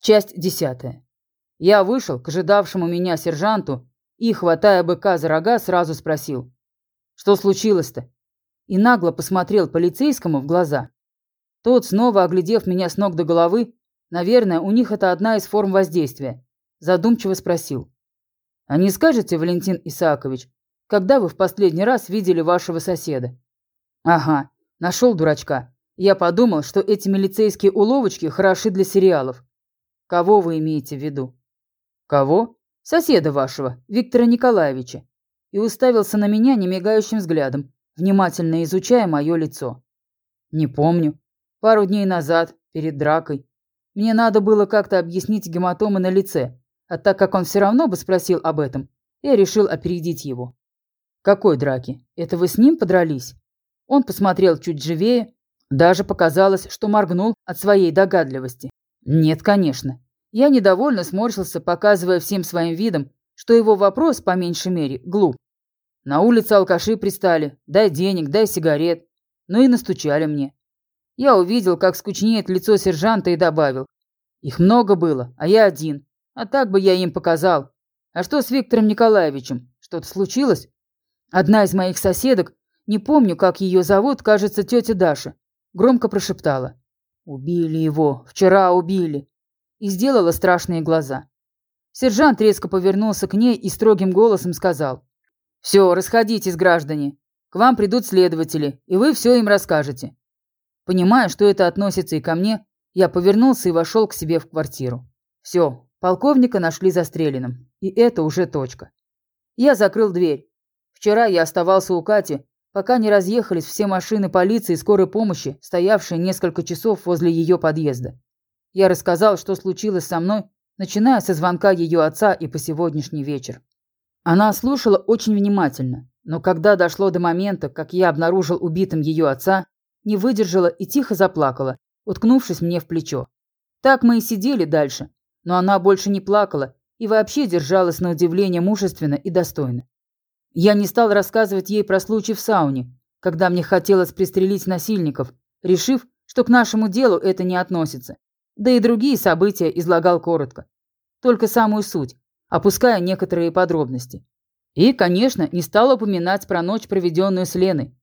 Часть десятая. Я вышел к ожидавшему меня сержанту и, хватая быка за рога, сразу спросил. «Что случилось-то?» И нагло посмотрел полицейскому в глаза. Тот, снова оглядев меня с ног до головы, наверное, у них это одна из форм воздействия, задумчиво спросил. «А не скажете, Валентин Исаакович, когда вы в последний раз видели вашего соседа?» «Ага, нашел дурачка. Я подумал, что эти милицейские уловочки хороши для сериалов. Кого вы имеете в виду? Кого? Соседа вашего, Виктора Николаевича. И уставился на меня немигающим взглядом, внимательно изучая мое лицо. Не помню. Пару дней назад, перед дракой. Мне надо было как-то объяснить гематомы на лице, а так как он все равно бы спросил об этом, я решил опередить его. «Какой драки? Это вы с ним подрались?» Он посмотрел чуть живее, даже показалось, что моргнул от своей догадливости. Нет, конечно. Я недовольно сморщился, показывая всем своим видом, что его вопрос, по меньшей мере, глуп. На улице алкаши пристали. Дай денег, дай сигарет. Ну и настучали мне. Я увидел, как скучнеет лицо сержанта и добавил. Их много было, а я один. А так бы я им показал. А что с Виктором Николаевичем? Что-то случилось? Одна из моих соседок, не помню, как ее зовут, кажется, тетя Даша, громко прошептала. «Убили его. Вчера убили». И сделала страшные глаза. Сержант резко повернулся к ней и строгим голосом сказал. «Все, расходитесь, граждане. К вам придут следователи, и вы все им расскажете». Понимая, что это относится и ко мне, я повернулся и вошел к себе в квартиру. Все, полковника нашли застреленным. И это уже точка. Я закрыл дверь. Вчера я оставался у Кати, пока не разъехались все машины полиции и скорой помощи, стоявшие несколько часов возле ее подъезда. Я рассказал, что случилось со мной, начиная со звонка ее отца и по сегодняшний вечер. Она слушала очень внимательно, но когда дошло до момента, как я обнаружил убитым ее отца, не выдержала и тихо заплакала, уткнувшись мне в плечо. Так мы и сидели дальше, но она больше не плакала и вообще держалась на удивление мужественно и достойно. Я не стал рассказывать ей про случай в сауне, когда мне хотелось пристрелить насильников, решив, что к нашему делу это не относится. Да и другие события излагал коротко. Только самую суть, опуская некоторые подробности. И, конечно, не стал упоминать про ночь, проведенную с Леной.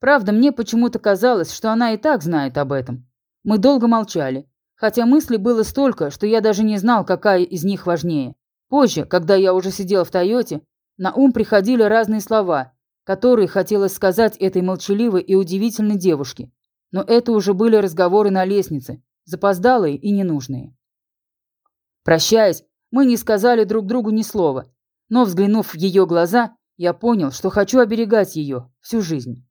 Правда, мне почему-то казалось, что она и так знает об этом. Мы долго молчали, хотя мыслей было столько, что я даже не знал, какая из них важнее. Позже, когда я уже сидел в Тойоте, на ум приходили разные слова, которые хотелось сказать этой молчаливой и удивительной девушке. Но это уже были разговоры на лестнице, запоздалые и ненужные. Прощаясь, мы не сказали друг другу ни слова, но, взглянув в ее глаза, я понял, что хочу оберегать ее всю жизнь.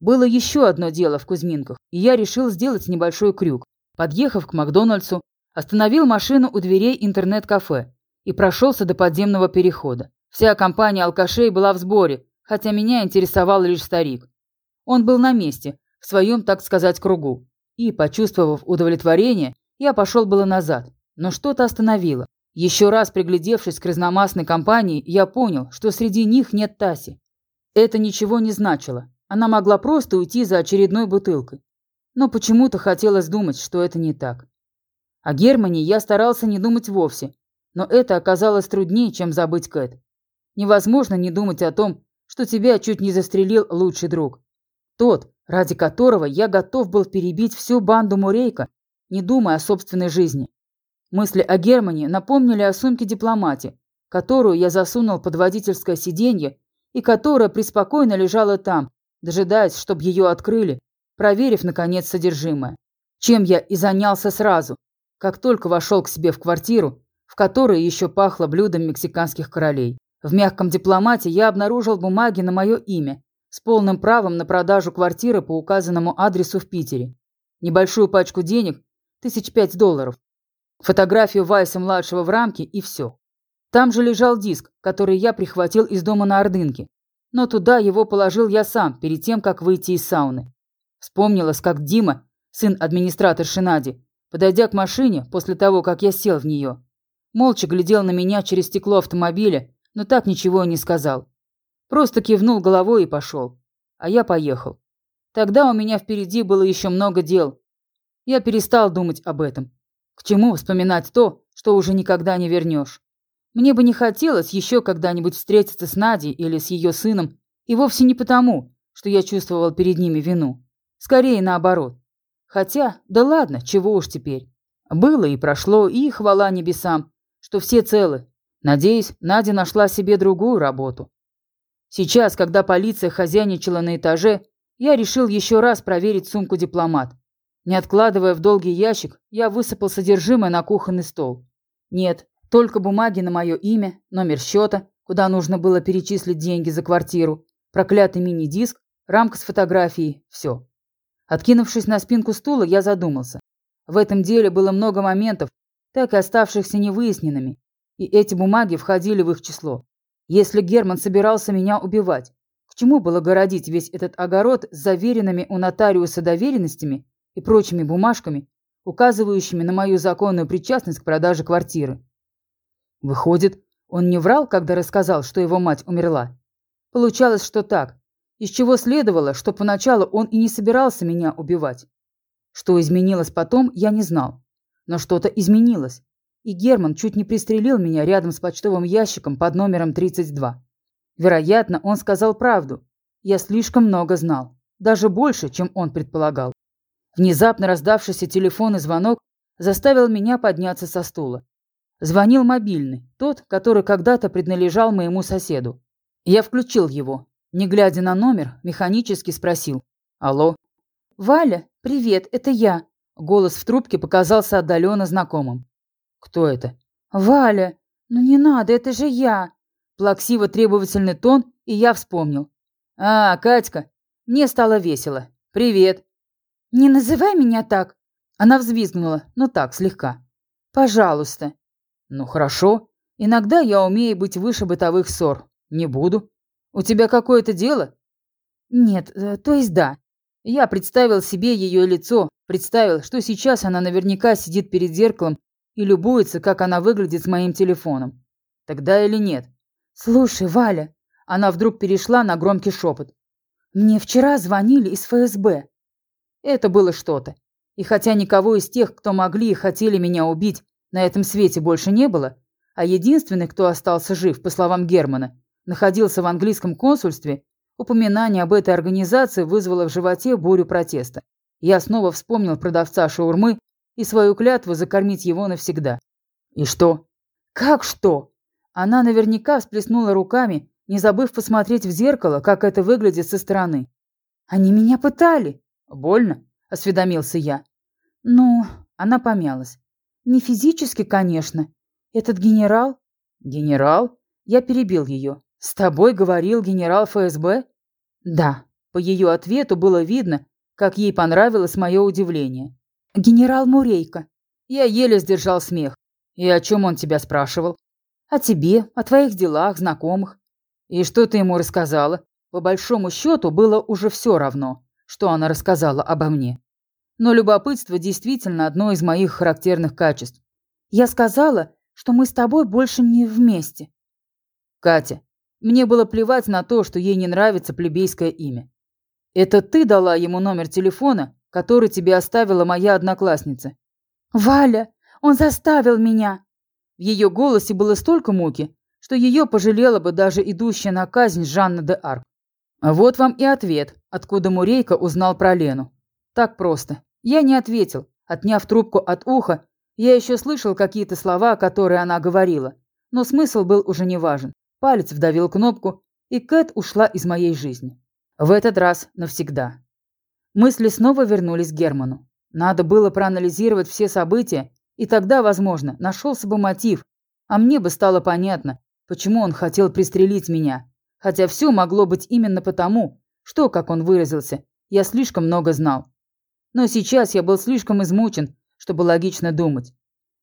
Было еще одно дело в Кузьминках, и я решил сделать небольшой крюк. Подъехав к Макдональдсу, остановил машину у дверей интернет-кафе и прошелся до подземного перехода. Вся компания алкашей была в сборе, хотя меня интересовал лишь старик. Он был на месте, в своем, так сказать, кругу. И, почувствовав удовлетворение, я пошел было назад, но что-то остановило. Еще раз приглядевшись к разномастной компании, я понял, что среди них нет Таси. Это ничего не значило. Она могла просто уйти за очередной бутылкой. Но почему-то хотелось думать, что это не так. О Германии я старался не думать вовсе, но это оказалось труднее, чем забыть Кэт. Невозможно не думать о том, что тебя чуть не застрелил лучший друг. Тот, ради которого я готов был перебить всю банду Мурейка, не думая о собственной жизни. Мысли о Германе напомнили о сумке дипломате, которую я засунул под водительское сиденье и которая преспокойно лежала там, дожидаясь, чтобы ее открыли, проверив, наконец, содержимое. Чем я и занялся сразу, как только вошел к себе в квартиру, в которой еще пахло блюдом мексиканских королей. В мягком дипломате я обнаружил бумаги на мое имя с полным правом на продажу квартиры по указанному адресу в Питере. Небольшую пачку денег, тысяч пять долларов. Фотографию Вайса-младшего в рамке и все. Там же лежал диск, который я прихватил из дома на Ордынке. Но туда его положил я сам, перед тем, как выйти из сауны. Вспомнилось, как Дима, сын администратора Шинади, подойдя к машине после того, как я сел в нее, молча глядел на меня через стекло автомобиля но так ничего и не сказал. Просто кивнул головой и пошел. А я поехал. Тогда у меня впереди было еще много дел. Я перестал думать об этом. К чему вспоминать то, что уже никогда не вернешь? Мне бы не хотелось еще когда-нибудь встретиться с Надей или с ее сыном, и вовсе не потому, что я чувствовал перед ними вину. Скорее наоборот. Хотя, да ладно, чего уж теперь. Было и прошло, и хвала небесам, что все целы. Надеюсь, Надя нашла себе другую работу. Сейчас, когда полиция хозяйничала на этаже, я решил еще раз проверить сумку дипломат. Не откладывая в долгий ящик, я высыпал содержимое на кухонный стол. Нет, только бумаги на мое имя, номер счета, куда нужно было перечислить деньги за квартиру, проклятый мини-диск, рамка с фотографией, все. Откинувшись на спинку стула, я задумался. В этом деле было много моментов, так и оставшихся невыясненными, и эти бумаги входили в их число. Если Герман собирался меня убивать, к чему было городить весь этот огород с заверенными у нотариуса доверенностями и прочими бумажками, указывающими на мою законную причастность к продаже квартиры? Выходит, он не врал, когда рассказал, что его мать умерла. Получалось, что так, из чего следовало, что поначалу он и не собирался меня убивать. Что изменилось потом, я не знал. Но что-то изменилось, и Герман чуть не пристрелил меня рядом с почтовым ящиком под номером 32. Вероятно, он сказал правду. Я слишком много знал, даже больше, чем он предполагал. Внезапно раздавшийся телефонный звонок заставил меня подняться со стула. Звонил мобильный, тот, который когда-то принадлежал моему соседу. Я включил его. Не глядя на номер, механически спросил. «Алло?» «Валя, привет, это я». Голос в трубке показался отдаленно знакомым. «Кто это?» «Валя! Ну не надо, это же я!» Плаксиво требовательный тон, и я вспомнил. «А, Катька, мне стало весело. Привет!» «Не называй меня так!» Она взвизгнула, но так, слегка. «Пожалуйста!» «Ну хорошо. Иногда я умею быть выше бытовых ссор. Не буду. У тебя какое-то дело?» «Нет, э, то есть да. Я представил себе ее лицо, представил, что сейчас она наверняка сидит перед зеркалом и любуется, как она выглядит с моим телефоном. Тогда или нет? Слушай, Валя, она вдруг перешла на громкий шепот. Мне вчера звонили из ФСБ. Это было что-то. И хотя никого из тех, кто могли и хотели меня убить, на этом свете больше не было, а единственный, кто остался жив, по словам Германа, находился в английском консульстве, упоминание об этой организации вызвало в животе бурю протеста. Я снова вспомнил продавца шаурмы и свою клятву закормить его навсегда. И что? Как что? Она наверняка всплеснула руками, не забыв посмотреть в зеркало, как это выглядит со стороны. Они меня пытали. Больно? Осведомился я. Ну, она помялась. Не физически, конечно. Этот генерал... Генерал? Я перебил ее. С тобой говорил генерал ФСБ? Да. По ее ответу было видно, как ей понравилось мое удивление. «Генерал Мурейко». Я еле сдержал смех. «И о чем он тебя спрашивал?» «О тебе, о твоих делах, знакомых». «И что ты ему рассказала?» По большому счету было уже все равно, что она рассказала обо мне. Но любопытство действительно одно из моих характерных качеств. Я сказала, что мы с тобой больше не вместе. Катя, мне было плевать на то, что ей не нравится плебейское имя. Это ты дала ему номер телефона, который тебе оставила моя одноклассница. Валя, он заставил меня. В ее голосе было столько муки, что ее пожалела бы даже идущая на казнь Жанна де Арк. А вот вам и ответ, откуда Мурейка узнал про Лену. Так просто. Я не ответил. Отняв трубку от уха, я еще слышал какие-то слова, которые она говорила. Но смысл был уже неважен. Палец вдавил кнопку, и Кэт ушла из моей жизни. В этот раз навсегда. Мысли снова вернулись к Герману. Надо было проанализировать все события, и тогда, возможно, нашелся бы мотив, а мне бы стало понятно, почему он хотел пристрелить меня. Хотя все могло быть именно потому, что, как он выразился, я слишком много знал. Но сейчас я был слишком измучен, чтобы логично думать.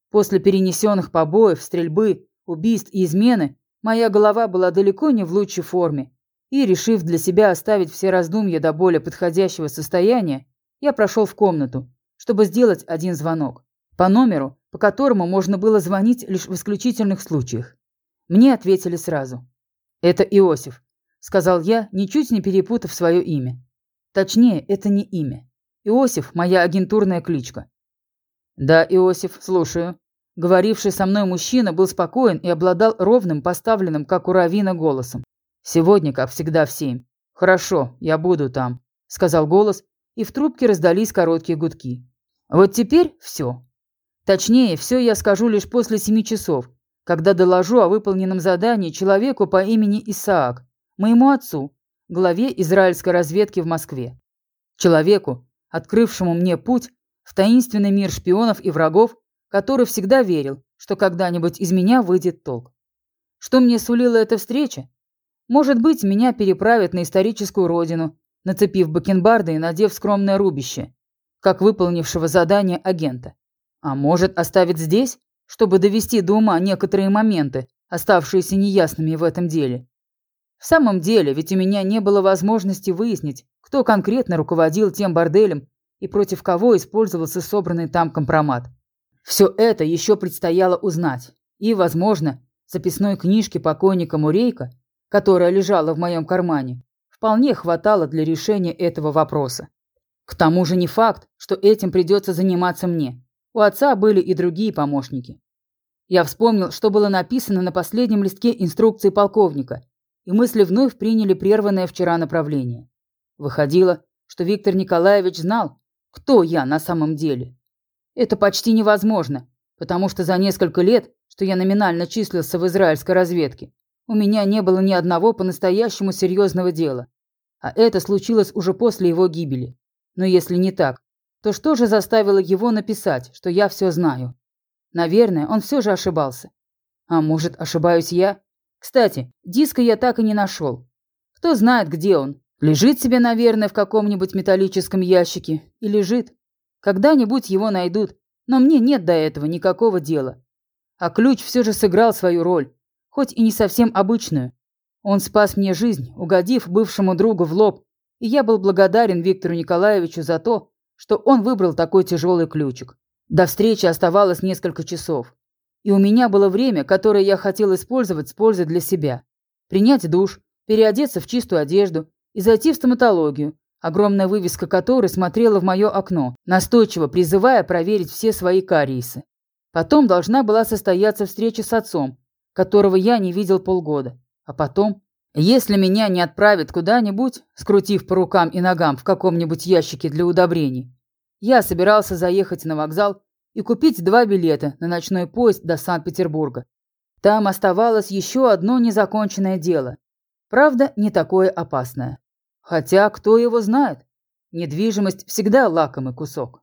После перенесенных побоев, стрельбы, убийств и измены моя голова была далеко не в лучшей форме, и, решив для себя оставить все раздумья до более подходящего состояния, я прошел в комнату, чтобы сделать один звонок. По номеру, по которому можно было звонить лишь в исключительных случаях. Мне ответили сразу. «Это Иосиф», — сказал я, ничуть не перепутав свое имя. Точнее, это не имя. Иосиф – моя агентурная кличка. Да, Иосиф, слушаю. Говоривший со мной мужчина был спокоен и обладал ровным, поставленным, как у Равина, голосом. Сегодня, как всегда, в семь. Хорошо, я буду там, сказал голос, и в трубке раздались короткие гудки. Вот теперь все. Точнее, все я скажу лишь после семи часов, когда доложу о выполненном задании человеку по имени Исаак, моему отцу, главе израильской разведки в Москве. Человеку, открывшему мне путь в таинственный мир шпионов и врагов, который всегда верил, что когда-нибудь из меня выйдет толк. Что мне сулила эта встреча? Может быть, меня переправят на историческую родину, нацепив бакенбарды и надев скромное рубище, как выполнившего задание агента. А может, оставить здесь, чтобы довести до ума некоторые моменты, оставшиеся неясными в этом деле. В самом деле, ведь у меня не было возможности выяснить, кто конкретно руководил тем борделем и против кого использовался собранный там компромат. Все это еще предстояло узнать. И, возможно, записной книжки покойника Мурейка, которая лежала в моем кармане, вполне хватало для решения этого вопроса. К тому же не факт, что этим придется заниматься мне. У отца были и другие помощники. Я вспомнил, что было написано на последнем листке инструкции полковника, и мысли вновь приняли прерванное вчера направление. Выходило, что Виктор Николаевич знал, кто я на самом деле. Это почти невозможно, потому что за несколько лет, что я номинально числился в израильской разведке, у меня не было ни одного по-настоящему серьезного дела. А это случилось уже после его гибели. Но если не так, то что же заставило его написать, что я все знаю? Наверное, он все же ошибался. А может, ошибаюсь я? Кстати, диска я так и не нашел. Кто знает, где он. Лежит себе, наверное, в каком-нибудь металлическом ящике. И лежит. Когда-нибудь его найдут. Но мне нет до этого никакого дела. А ключ все же сыграл свою роль. Хоть и не совсем обычную. Он спас мне жизнь, угодив бывшему другу в лоб. И я был благодарен Виктору Николаевичу за то, что он выбрал такой тяжелый ключик. До встречи оставалось несколько часов. И у меня было время, которое я хотел использовать с пользой для себя. Принять душ, переодеться в чистую одежду и зайти в стоматологию, огромная вывеска которой смотрела в мое окно, настойчиво призывая проверить все свои кариесы. Потом должна была состояться встреча с отцом, которого я не видел полгода. А потом, если меня не отправят куда-нибудь, скрутив по рукам и ногам в каком-нибудь ящике для удобрений, я собирался заехать на вокзал и купить два билета на ночной поезд до Санкт-Петербурга. Там оставалось еще одно незаконченное дело. Правда, не такое опасное. Хотя, кто его знает? Недвижимость всегда лакомый кусок.